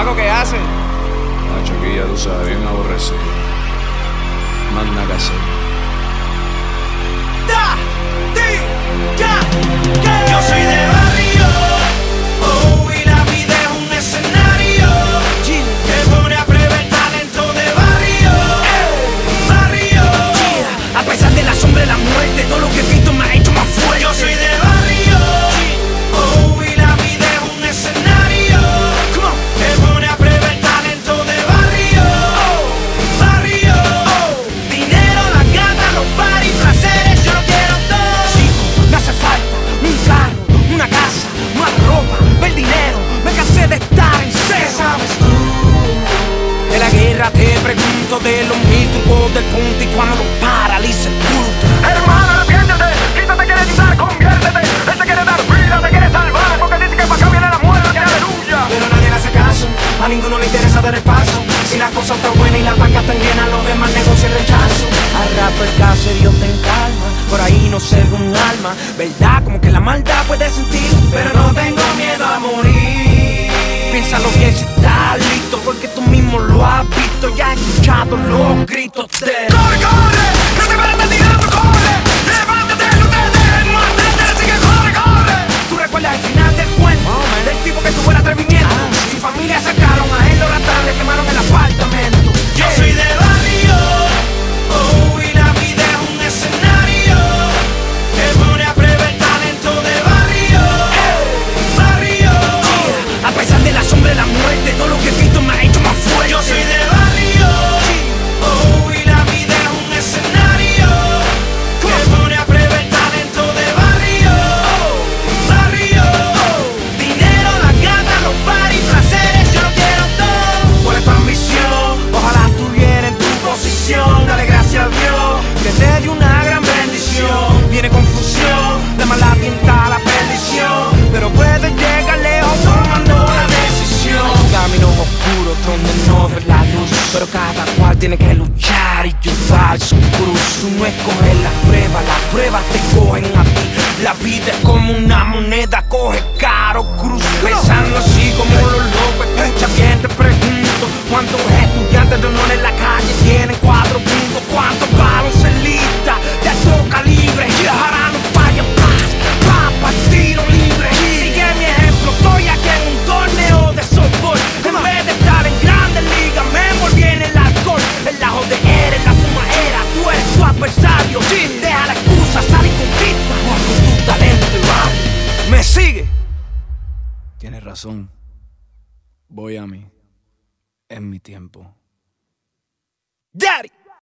chamaco que hace. La chiquilla, tú sabes, bien aborrecido. Manda que. de los mil trucos del punto y cuando lo paraliza el culto. Hermano, arrepiéntete, quítate, quiere ayudar, conviértete. Él te quiere dar vida, te quiere salvar, porque dice que para acá viene la muerte, aleluya. Pero nadie le hace caso, a ninguno le interesa dar el paso. Si la cosa está buena y la banca está llena, los demás negocian rechazo. Arrapa el caso y Dios te encalma, por ahí no se ve un alma. Verdad, como que la maldad puede sentir, pero no tengo miedo a morir. tak Siadł lub grito ty Tienes que luchar y llevar su cruz. Tú no escoges la prueba, las pruebas te cogen a ti. La vida es como una moneda razón. Voy a mí. En mi tiempo. Daddy.